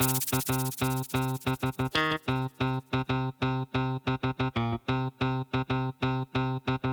Thank you.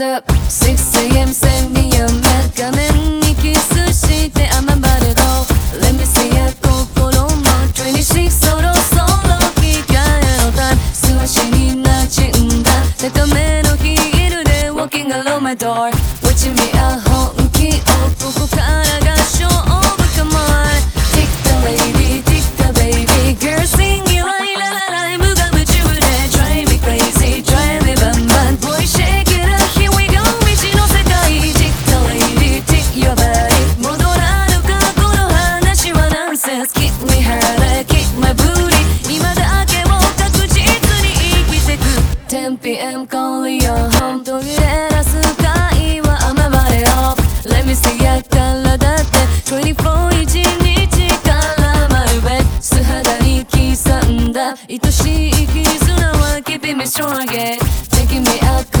Where's up? 6am 線に読め画面にキスして雨までど Let me see it 心も26そろそろ着替えのタイム素足になじんだ高めのヒールで Walking along my door Watch me あ 10pm call your home 途切れ出す会話雨晴れ off Let me see やからだって24一日から丸べ素肌に刻んだ愛しい絆は Keeping me strong again Taking me out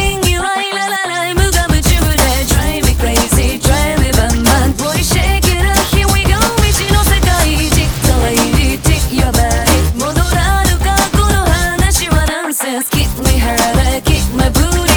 sense. Give me harder, kick my booty.